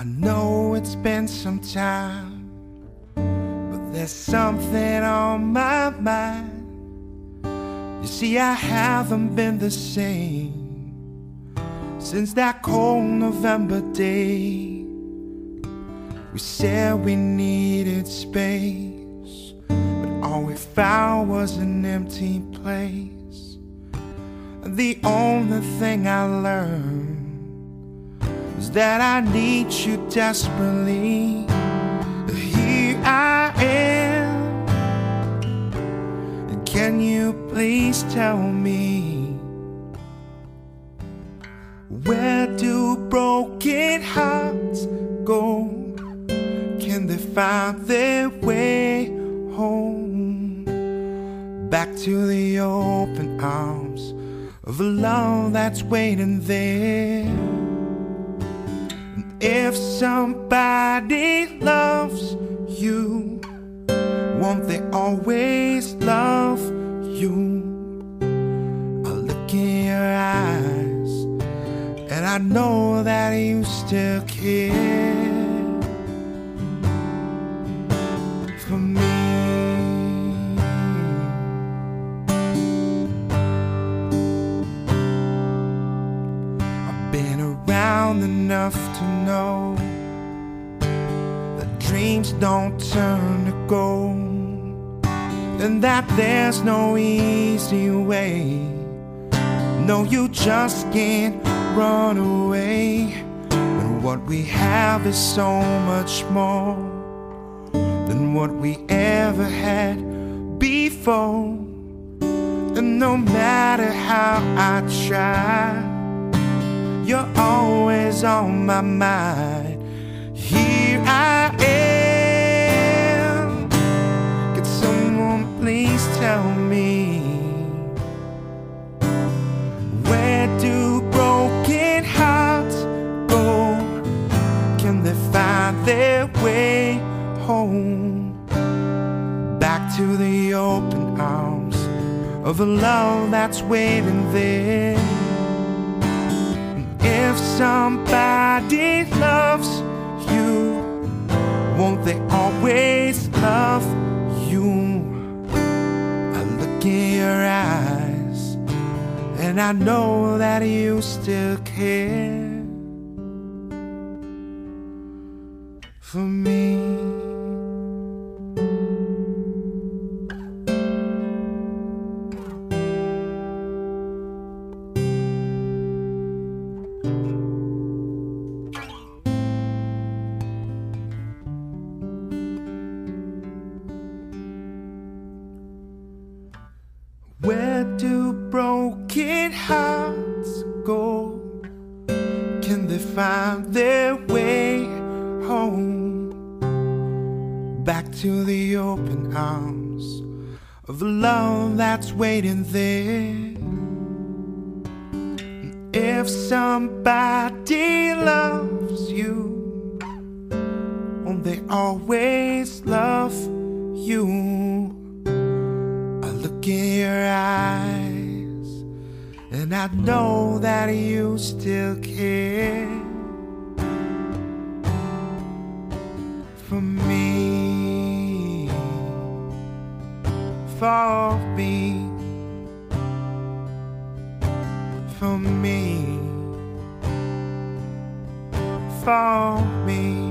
I know it's been some time, but there's something on my mind. You see, I haven't been the same since that cold November day. We said we needed space, but all we found was an empty place. The only thing I learned is that I need you desperately. Here I am. Can you please tell me where do broken hearts go? Can they find their way home? Back to the open arms of a love that's waiting there. If somebody loves you, won't they always love you? I look in your eyes, and I know that you still care for me. Been around enough to know that dreams don't turn to gold, and that there's no easy way. No, you just can't run away. And what we have is so much more than what we ever had before. And no matter how I try, you're always on my mind. Here I am. Could someone please tell me where do broken hearts go? Can they find their way home? Back to the open arms of a love that's waiting there. If somebody loves you, won't they always love you? I look in your eyes, and I know that you still care for me. Where do broken hearts go? Can they find their way home? Back to the open arms of love that's waiting there. If somebody loves you, won't they always love you? Look in your eyes, and I know that you still care for me, for me, for me, for me.